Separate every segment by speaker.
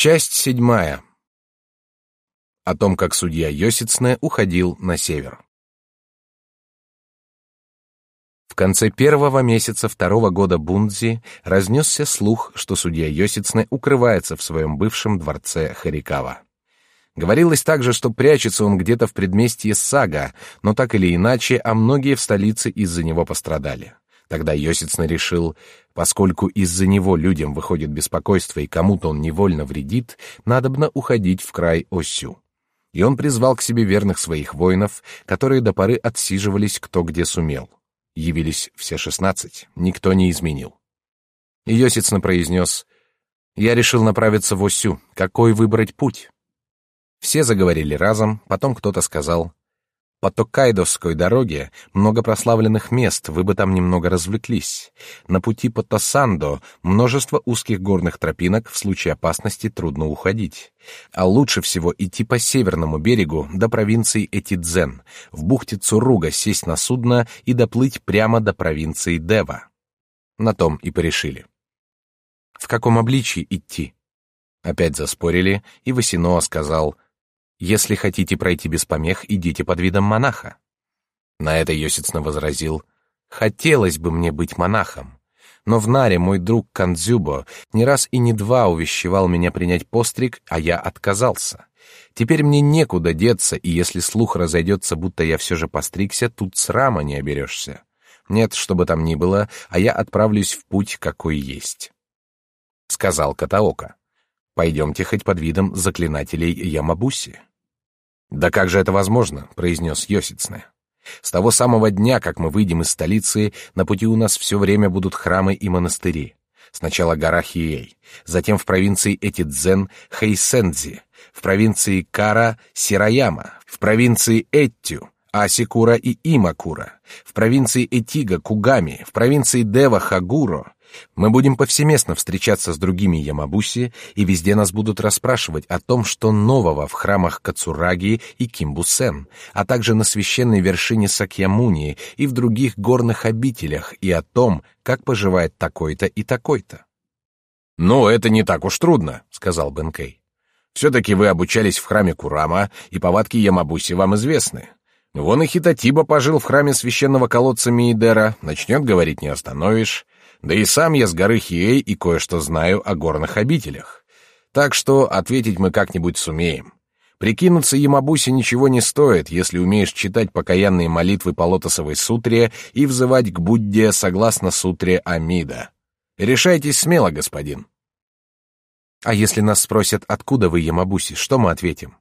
Speaker 1: Часть седьмая. О том, как судья Йосицне уходил на север. В конце первого месяца второго года Бундзи разнесся слух, что судья Йосицне укрывается в своем бывшем дворце Харикава. Говорилось также, что прячется он где-то в предместье Сага, но так или иначе, а многие в столице из-за него пострадали. Тогда Йосицна решил, поскольку из-за него людям выходит беспокойство и кому-то он невольно вредит, надобно уходить в край Осю. И он призвал к себе верных своих воинов, которые до поры отсиживались кто где сумел. Явились все шестнадцать, никто не изменил. И Йосицна «Я решил направиться в Осю, какой выбрать путь?» Все заговорили разом, потом кто-то сказал, по Токайдовской дороге много прославленных мест, вы бы там немного развлеклись. На пути по Тосандо множество узких горных тропинок, в случае опасности трудно уходить. А лучше всего идти по северному берегу до провинции Этидзен, в бухте Цуруга сесть на судно и доплыть прямо до провинции Дева. На том и порешили. В каком обличии идти? Опять заспорили, и Васиноа сказал — если хотите пройти без помех, идите под видом монаха. На это Йосицна возразил, хотелось бы мне быть монахом. Но в Наре мой друг Кандзюбо не раз и не два увещевал меня принять постриг, а я отказался. Теперь мне некуда деться, и если слух разойдется, будто я все же постригся, тут срама не оберешься. Нет, чтобы там ни было, а я отправлюсь в путь, какой есть. Сказал Катаока. Пойдемте хоть под видом заклинателей Ямабуси. «Да как же это возможно?» — произнес Йосицне. «С того самого дня, как мы выйдем из столицы, на пути у нас все время будут храмы и монастыри. Сначала гора Хией, затем в провинции Этидзен — Хэйсэнзи, в провинции Кара — Сираяма, в провинции Эттю — Асикура и Имакура, в провинции Этига — Кугами, в провинции Дева — Хагуро, мы будем повсеместно встречаться с другими ямабуси, и везде нас будут расспрашивать о том, что нового в храмах Кацураги и Кимбусен, а также на священной вершине Сакьямуни и в других горных обителях, и о том, как поживает такой-то и такой-то. «Ну, это не так уж трудно», — сказал Бенкей. «Все-таки вы обучались в храме Курама, и повадки Ямабуси вам известны. Вон и Хитатиба пожил в храме священного колодца Миидера, начнет говорить не остановишь. Да и сам я с горы Хиэй и кое-что знаю о горных обителях. Так что ответить мы как-нибудь сумеем. Прикинуться Ямабуси ничего не стоит, если умеешь читать покаянные молитвы по лотосовой сутре и взывать к Будде согласно сутре Амида. Решайтесь смело, господин. А если нас спросят, откуда вы Ямабуси, что мы ответим?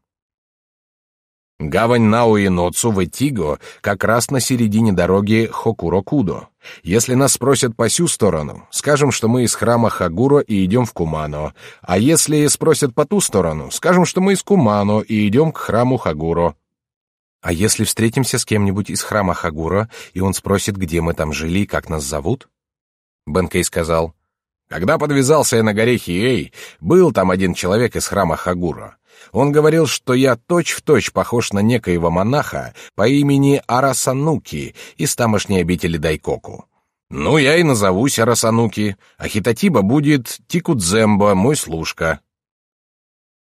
Speaker 1: Гавань Науи-Ноцу в Этиго как раз на середине дороги Хокурокудо. Если нас спросят по сю сторону, скажем, что мы из храма Хагуро и идем в Кумано. А если спросят по ту сторону, скажем, что мы из Кумано и идем к храму Хагуро. А если встретимся с кем-нибудь из храма Хагуро, и он спросит, где мы там жили и как нас зовут? Бенкей сказал, «Когда подвязался я на горе Хиэй, был там один человек из храма Хагуро. Он говорил, что я точь-в-точь похож на некоего монаха по имени Арасануки из тамошней обители Дайкоку. Ну, я и назовусь Арасануки, а Хитатиба будет Тикудзембо, мой служка.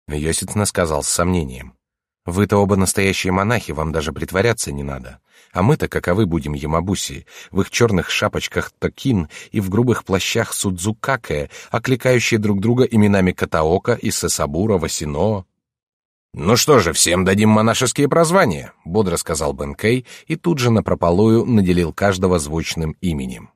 Speaker 1: Йосицна сказал с сомнением. Вы-то оба настоящие монахи, вам даже притворяться не надо. А мы-то каковы будем Ямабуси, в их черных шапочках Токин и в грубых плащах Судзукаке, окликающие друг друга именами Катаока и Сесабура Васино. «Ну что же, всем дадим монашеские прозвания», — бодро сказал Бенкей и тут же напропалую наделил каждого звучным именем.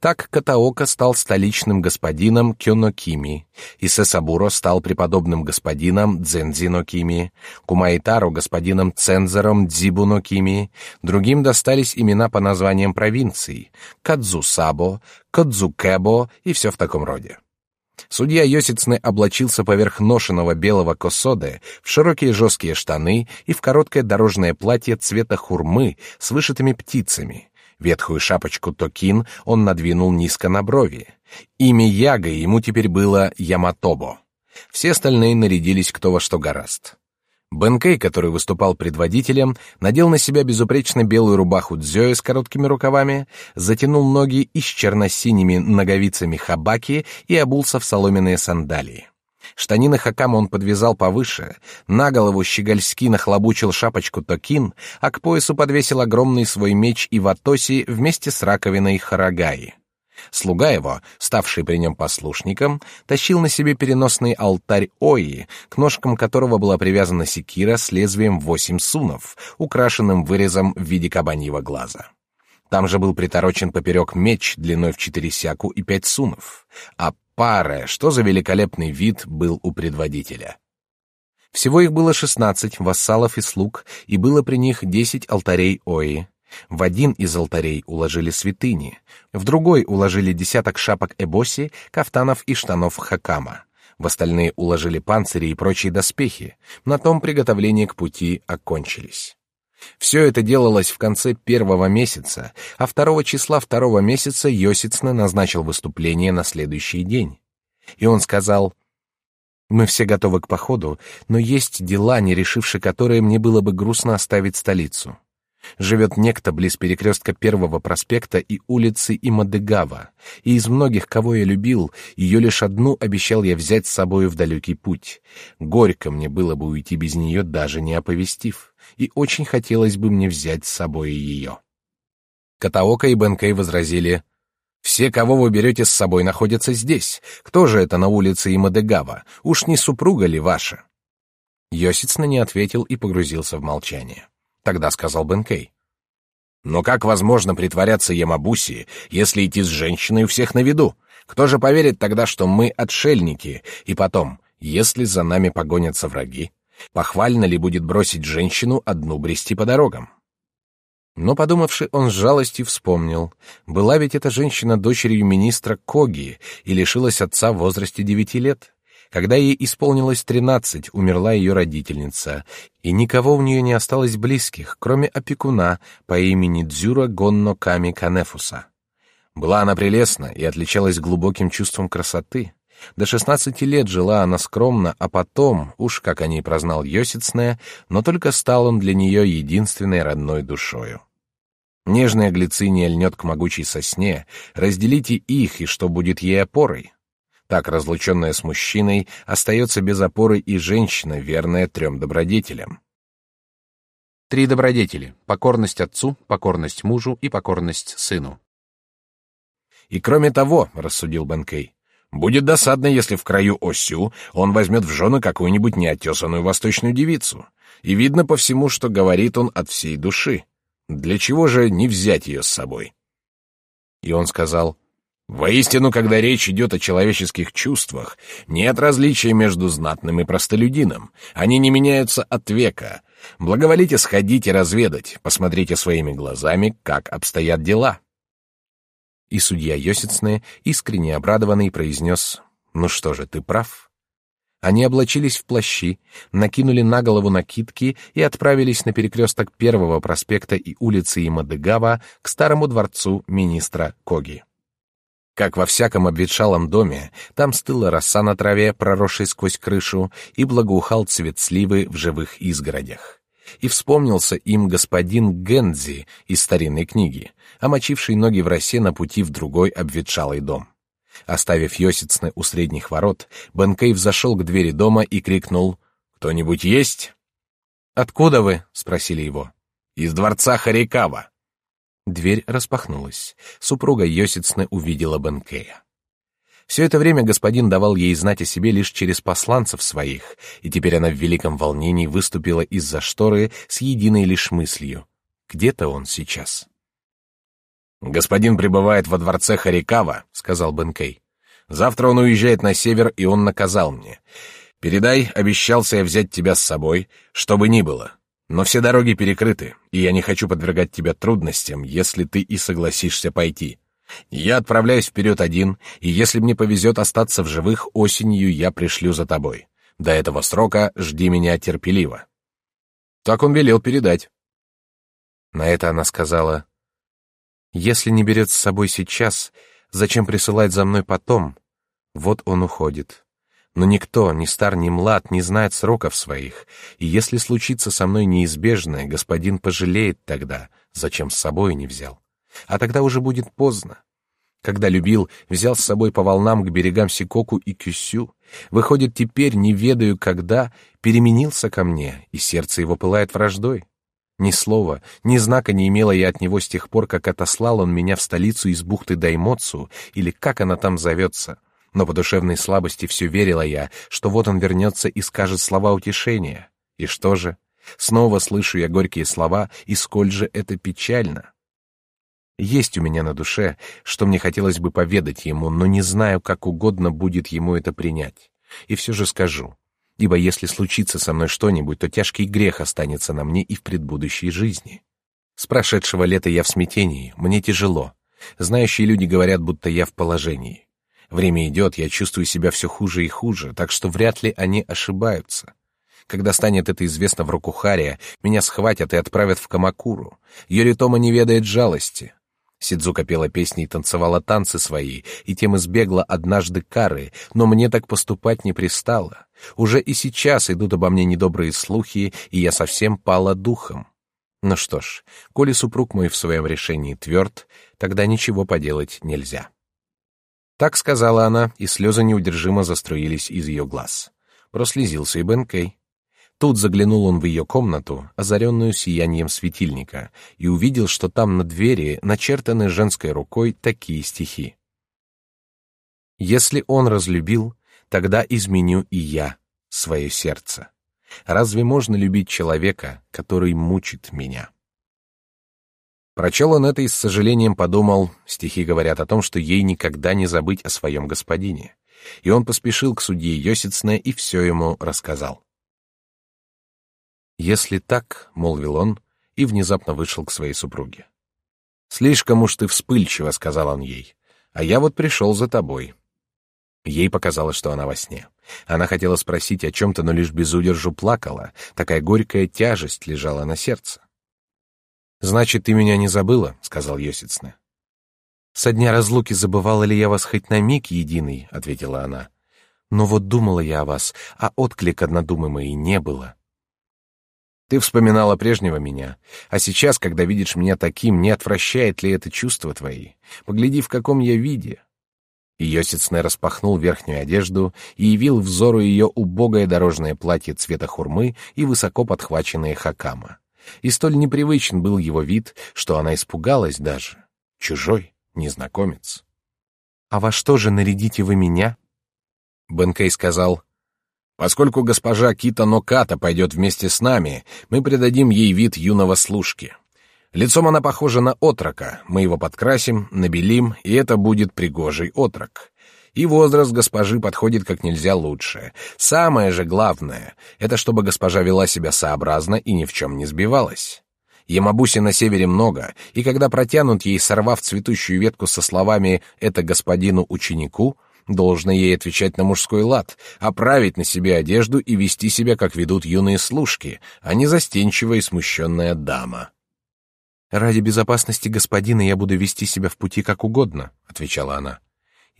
Speaker 1: Так Катаока стал столичным господином Кёнокими, и Сесабуро стал преподобным господином Дзензинокими, Кумаитаро господином Цензором Дзибунокими, другим достались имена по названиям провинций — Кадзусабо, Кадзукэбо и все в таком роде. Судья Йосицны облачился поверх ношеного белого косоды в широкие жесткие штаны и в короткое дорожное платье цвета хурмы с вышитыми птицами. Ветхую шапочку токин он надвинул низко на брови. Имя Яга ему теперь было Яматобо. Все остальные нарядились кто во что гораст. Бенкей, который выступал предводителем, надел на себя безупречно белую рубаху дзёя с короткими рукавами, затянул ноги и с черно-синими ноговицами хабаки и обулся в соломенные сандалии. Штанины Хакама он подвязал повыше, на голову щегольски нахлобучил шапочку Токин, а к поясу подвесил огромный свой меч Иватоси вместе с раковиной Харагаи. Слуга его, ставший при нем послушником, тащил на себе переносный алтарь Ои, к ножкам которого была привязана секира с лезвием восемь сунов, украшенным вырезом в виде кабаньего глаза. Там же был приторочен поперек меч длиной в четыре сяку и пять сунов, а пара, что за великолепный вид был у предводителя. Всего их было шестнадцать вассалов и слуг, и было при них десять алтарей Ои, в один из алтарей уложили святыни, в другой уложили десяток шапок эбоси, кафтанов и штанов хакама. В остальные уложили панцири и прочие доспехи. На том приготовления к пути окончились. Все это делалось в конце первого месяца, а второго числа второго месяца Йосицна назначил выступление на следующий день. И он сказал, «Мы все готовы к походу, но есть дела, не решивши которые мне было бы грустно оставить столицу. Живет некто близ перекрестка Первого проспекта и улицы Имадыгава, и из многих, кого я любил, ее лишь одну обещал я взять с собою в далекий путь. Горько мне было бы уйти без нее, даже не оповестив, и очень хотелось бы мне взять с собой ее. Катаока и Бенкей возразили, «Все, кого вы берете с собой, находятся здесь. Кто же это на улице Имадыгава? Уж не супруга ли ваша?» Йосицна не ответил и погрузился в молчание. Тогда сказал Бенкей. Но как возможно притворяться Ямабуси, если идти с женщиной у всех на виду? Кто же поверит тогда, что мы отшельники? И потом, если за нами погонятся враги, похвально ли будет бросить женщину одну брести по дорогам? Но, подумавши, он с жалостью вспомнил. Была ведь эта женщина дочерью министра Коги и лишилась отца в возрасте девяти лет. Когда ей исполнилось тринадцать, умерла ее родительница, и никого у нее не осталось близких, кроме опекуна по имени Дзюра Гонно Ками Канефуса. Была она прелестна и отличалась глубоким чувством красоты. До шестнадцати лет жила она скромно, а потом, уж как о ней прознал Йосицная, но только стал он для нее единственной родной душою. Нежная глициния льнет к могучей сосне, разделите их, и что будет ей опорой? Так разлученная с мужчиной остается без опоры и женщина, верная трем добродетелям. Три добродетели — покорность отцу, покорность мужу и покорность сыну. И кроме того, — рассудил Бенкей, — будет досадно, если в краю Осю он возьмет в жены какую-нибудь неотесанную восточную девицу. И видно по всему, что говорит он от всей души. Для чего же не взять ее с собой? И он сказал, Воистину, когда речь идет о человеческих чувствах, нет различия между знатным и простолюдином. Они не меняются от века. Благоволите сходить и разведать, посмотрите своими глазами, как обстоят дела. И судья Йосицне, искренне обрадованный, произнес, «Ну что же, ты прав». Они облачились в плащи, накинули на голову накидки и отправились на перекресток Первого проспекта и улицы Имадыгава к старому дворцу министра Коги. Как во всяком обветшалом доме, там стыла роса на траве, проросшей сквозь крышу, и благоухал цвет сливы в живых изгородях. И вспомнился им господин Гензи из старинной книги, омочивший ноги в росе на пути в другой обветшалый дом. Оставив Йосицны у средних ворот, Бенкей взошел к двери дома и крикнул «Кто-нибудь есть?» «Откуда вы?» — спросили его. «Из дворца Харикава». Дверь распахнулась. Супруга Йосицны увидела Бенкея. Все это время господин давал ей знать о себе лишь через посланцев своих, и теперь она в великом волнении выступила из-за шторы с единой лишь мыслью. Где-то он сейчас. «Господин пребывает во дворце Харикава», — сказал Бенкей. «Завтра он уезжает на север, и он наказал мне. Передай, обещался я взять тебя с собой, что бы ни было. Но все дороги перекрыты, и я не хочу подвергать тебя трудностям, если ты и согласишься пойти. Я отправляюсь вперед один, и если мне повезет остаться в живых, осенью я пришлю за тобой. До этого срока жди меня терпеливо. Так он велел передать. На это она сказала, «Если не берет с собой сейчас, зачем присылать за мной потом? Вот он уходит. Но никто, ни стар, ни млад, не знает сроков своих, и если случится со мной неизбежное, господин пожалеет тогда, зачем с собой не взял. А тогда уже будет поздно. Когда любил, взял с собой по волнам к берегам Сикоку и Кюсю. Выходит, теперь, не ведаю когда, переменился ко мне, и сердце его пылает враждой. Ни слова, ни знака не имела я от него с тех пор, как отослал он меня в столицу из бухты Даймоцу, или как она там зовется. Но по душевной слабости все верила я, что вот он вернется и скажет слова утешения. И что же? Снова слышу я горькие слова, и сколь же это печально. Есть у меня на душе, что мне хотелось бы поведать ему, но не знаю, как угодно будет ему это принять. И все же скажу. Ибо если случится со мной что-нибудь, то тяжкий грех останется на мне и в предбудущей жизни. С прошедшего лета я в смятении, мне тяжело. Знающие люди говорят, будто я в положении. Время идет, я чувствую себя все хуже и хуже, так что вряд ли они ошибаются. Когда станет это известно в Рокухаре, меня схватят и отправят в Камакуру. Йоритома не ведает жалости. Сидзука пела песни и танцевала танцы свои, и тем избегла однажды кары, но мне так поступать не пристало. Уже и сейчас идут обо мне недобрые слухи, и я совсем пала духом. Ну что ж, коли супруг мой в своем решении тверд, тогда ничего поделать нельзя. Так сказала она, и слезы неудержимо заструились из ее глаз. Прослезился и Бенкей. Тут заглянул он в ее комнату, озаренную сиянием светильника, и увидел, что там на двери начертаны женской рукой такие стихи. «Если он разлюбил, тогда изменю и я свое сердце. Разве можно любить человека, который мучит меня?» Прочел он это и с сожалением подумал, стихи говорят о том, что ей никогда не забыть о своем господине. И он поспешил к судье Йосицне и все ему рассказал. «Если так», — молвил он, и внезапно вышел к своей супруге. «Слишком уж ты вспыльчива», — сказал он ей, — «а я вот пришел за тобой». Ей показалось, что она во сне. Она хотела спросить о чем-то, но лишь без удержу плакала, такая горькая тяжесть лежала на сердце. «Значит, ты меня не забыла», — сказал Йосицне. «Со дня разлуки забывала ли я вас хоть на миг единый?» — ответила она. «Но вот думала я о вас, а отклик однодумый не было». Ты вспоминала прежнего меня, а сейчас, когда видишь меня таким, не отвращает ли это чувство твои? Погляди, в каком я виде. И Йосицне распахнул верхнюю одежду и явил взору ее убогое дорожное платье цвета хурмы и высоко подхваченные хакама. И столь непривычен был его вид, что она испугалась даже. Чужой, незнакомец. «А во что же нарядите вы меня?» Бенкей сказал, Поскольку госпожа Кита Ноката пойдет вместе с нами, мы придадим ей вид юного служки. Лицом она похожа на отрока, мы его подкрасим, набелим, и это будет пригожий отрок. И возраст госпожи подходит как нельзя лучше. Самое же главное — это чтобы госпожа вела себя сообразно и ни в чем не сбивалась. Ямабуси на севере много, и когда протянут ей, сорвав цветущую ветку со словами «это господину ученику», Должно ей отвечать на мужской лад, оправить на себе одежду и вести себя, как ведут юные служки, а не застенчивая и смущенная дама. «Ради безопасности господина я буду вести себя в пути как угодно», — отвечала она.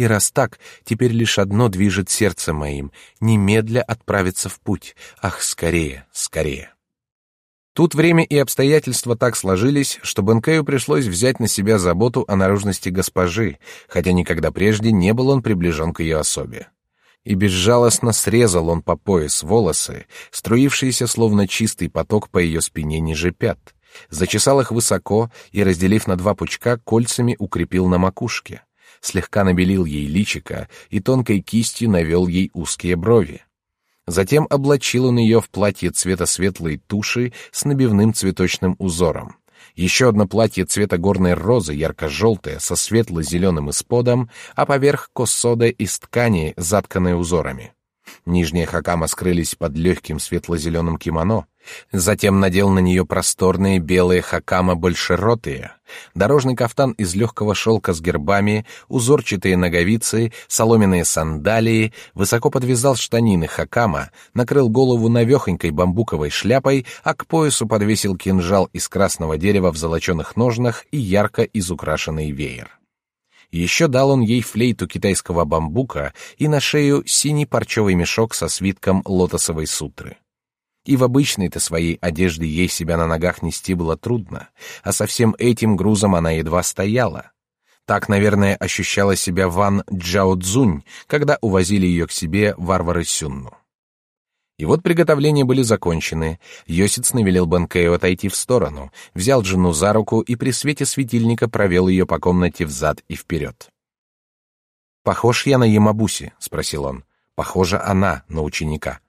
Speaker 1: «И раз так, теперь лишь одно движет сердце моим — немедля отправиться в путь. Ах, скорее, скорее!» Тут время и обстоятельства так сложились, что Бенкею пришлось взять на себя заботу о наружности госпожи, хотя никогда прежде не был он приближен к ее особе. И безжалостно срезал он по пояс волосы, струившиеся словно чистый поток по ее спине ниже пят, зачесал их высоко и, разделив на два пучка, кольцами укрепил на макушке, слегка набелил ей личико и тонкой кистью навел ей узкие брови. Затем облачил он ее в платье цвета светлой туши с набивным цветочным узором. Еще одно платье цвета горной розы, ярко-желтое, со светло-зеленым исподом, а поверх косода из ткани, затканной узорами. Нижние хакама скрылись под легким светло-зеленым кимоно. Затем надел на нее просторные белые хакама большеротые, дорожный кафтан из легкого шелка с гербами, узорчатые ноговицы, соломенные сандалии, высоко подвязал штанины хакама, накрыл голову навехонькой бамбуковой шляпой, а к поясу подвесил кинжал из красного дерева в золоченых ножнах и ярко изукрашенный веер. Еще дал он ей флейту китайского бамбука и на шею синий парчевый мешок со свитком лотосовой сутры. И в обычной-то своей одежде ей себя на ногах нести было трудно, а со всем этим грузом она едва стояла. Так, наверное, ощущала себя Ван Джао Цзунь, когда увозили ее к себе варвары Сюнну. И вот приготовления были закончены. Йосиц навелел Банкею отойти в сторону, взял жену за руку и при свете светильника провел ее по комнате взад и вперед. «Похож я на Ямабуси?» — спросил он. «Похожа она на ученика».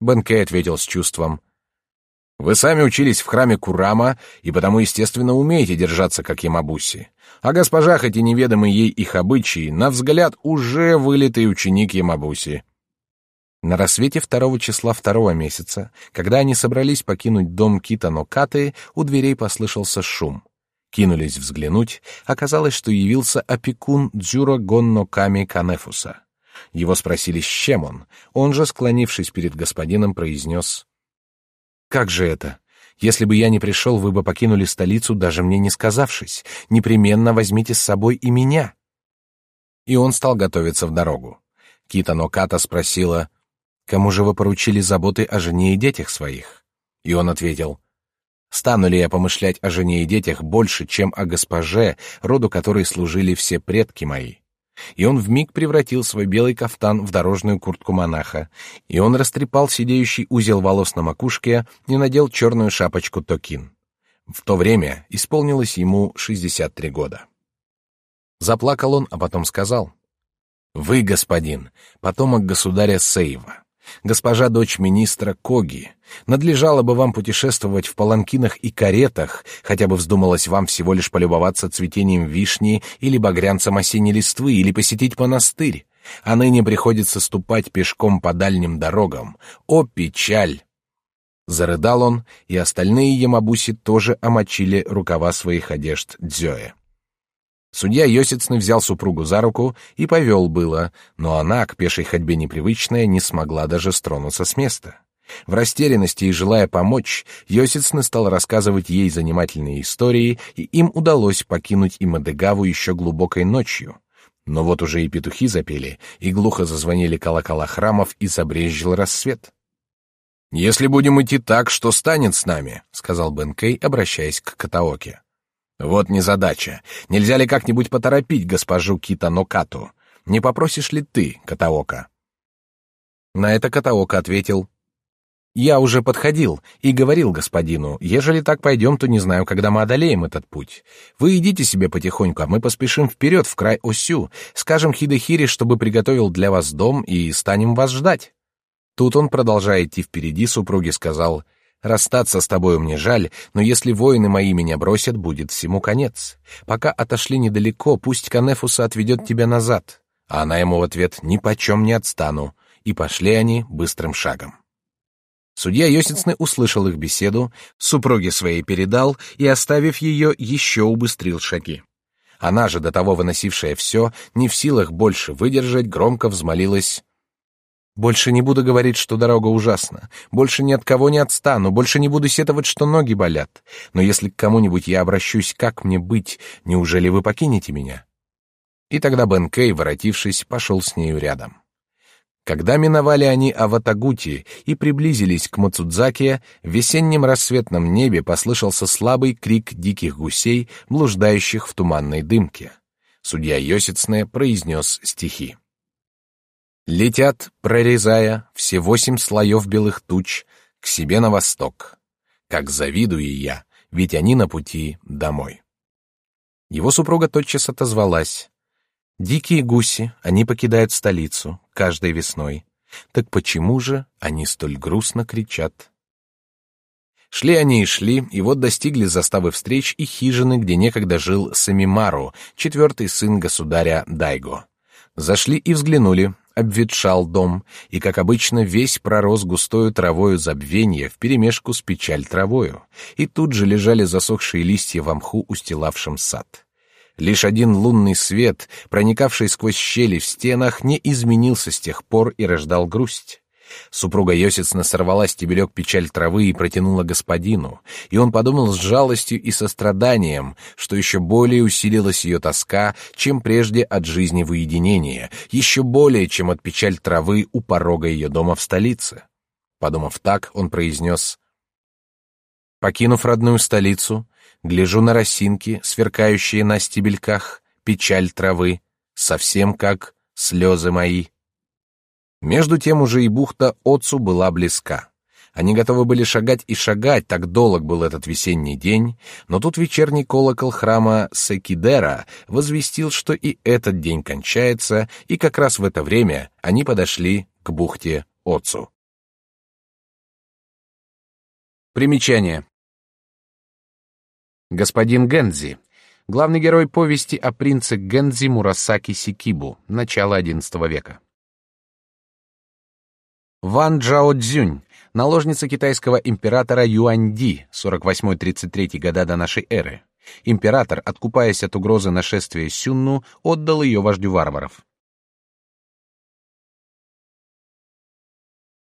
Speaker 1: Бенкей ответил с чувством. «Вы сами учились в храме Курама, и потому, естественно, умеете держаться, как Ямабуси. А госпожа, хоть и неведомы ей их обычаи, на взгляд уже вылитый ученик Ямабуси». На рассвете второго числа второго месяца, когда они собрались покинуть дом Кита Нокаты, у дверей послышался шум. Кинулись взглянуть, оказалось, что явился опекун Дзюро Гонно Ками Канефуса. Его спросили, с чем он. Он же, склонившись перед господином, произнес «Как же это? Если бы я не пришел, вы бы покинули столицу, даже мне не сказавшись. Непременно возьмите с собой и меня». И он стал готовиться в дорогу. Кита Ноката спросила Кому же вы поручили заботы о жене и детях своих? И он ответил: Стану ли я помышлять о жене и детях больше, чем о госпоже, роду которой служили все предки мои? И он вмиг превратил свой белый кафтан в дорожную куртку монаха, и он растрепал сидеющий узел волос на макушке и надел черную шапочку токин. В то время исполнилось ему шестьдесят три года. Заплакал он, а потом сказал: "Вы, господин, потомок государя Сейва. Госпожа дочь министра Коги, надлежало бы вам путешествовать в паланкинах и каретах, хотя бы вздумалось вам всего лишь полюбоваться цветением вишни или багрянцем осенней листвы, или посетить монастырь. А ныне приходится ступать пешком по дальним дорогам. О, печаль! Зарыдал он, и остальные ямабуси тоже омочили рукава своих одежд дзёе. Судья Йосицны взял супругу за руку и повел было, но она, к пешей ходьбе непривычная, не смогла даже стронуться с места. В растерянности и желая помочь, Йосицны стал рассказывать ей занимательные истории, и им удалось покинуть Имадегаву еще глубокой ночью. Но вот уже и петухи запели, и глухо зазвонили колокола храмов, и забрезжил рассвет. «Если будем идти так, что станет с нами?» — сказал Бенкей, обращаясь к Катаоке. Вот незадача. Нельзя ли как-нибудь поторопить госпожу Кита Нокату? Не попросишь ли ты, Катаока? На это Катаока ответил: я уже подходил и говорил господину, ежели так пойдем, то не знаю, когда мы одолеем этот путь. Вы идите себе потихоньку, а мы поспешим вперед в край Осю, скажем Хидехири, чтобы приготовил для вас дом и станем вас ждать. Тут он, продолжая идти впереди, супруге сказал: Расстаться с тобою мне жаль, но если воины мои меня бросят, будет всему конец. Пока отошли недалеко, пусть Канефуса отведет тебя назад. А она ему в ответ «Ни почем не отстану». И пошли они быстрым шагом. Судья Йосицны услышал их беседу, супруге своей передал и, оставив ее, еще убыстрил шаги. Она же, до того выносившая все, не в силах больше выдержать, громко взмолилась больше не буду говорить, что дорога ужасна. Больше ни от кого не отстану. Больше не буду сетовать, что ноги болят. Но если к кому-нибудь я обращусь, как мне быть? Неужели вы покинете меня?» И тогда Бен Кей, воротившись, пошел с нею рядом. Когда миновали они Аватагути и приблизились к Мацудзаке, в весеннем рассветном небе послышался слабый крик диких гусей, блуждающих в туманной дымке. Судья Йосицне произнес стихи. Летят, прорезая все восемь слоев белых туч к себе на восток. Как завидую я, ведь они на пути домой. Его супруга тотчас отозвалась. Дикие гуси, они покидают столицу каждой весной. Так почему же они столь грустно кричат? Шли они и шли, и вот достигли заставы встреч и хижины, где некогда жил Самимару, четвертый сын государя Дайго. Зашли и взглянули, обветшал дом, и, как обычно, весь пророс густою травою забвенья вперемешку с печаль травою, и тут же лежали засохшие листья в мху, устилавшим сад. Лишь один лунный свет, проникавший сквозь щели в стенах, не изменился с тех пор и рождал грусть. Супруга Йосицна сорвала стебелек печаль травы и протянула господину, и он подумал с жалостью и состраданием, что еще более усилилась ее тоска, чем прежде от жизни в уединении, еще более, чем от печаль травы у порога ее дома в столице. Подумав так, он произнес «Покинув родную столицу, гляжу на росинки, сверкающие на стебельках, печаль травы, совсем как слезы мои. Между тем уже и бухта Отцу была близка. Они готовы были шагать и шагать, так долг был этот весенний день, но тут вечерний колокол храма Секидера возвестил, что и этот день кончается, и как раз в это время они подошли к бухте Отцу. Примечание. Господин Гензи, главный герой повести о принце Гензи Мурасаки Сикибу, начало XI века. Ван Джао Цзюнь, наложница китайского императора Юаньди, 48-33 года до нашей эры. Император, откупаясь от угрозы нашествия Сюнну, отдал ее вождю варваров.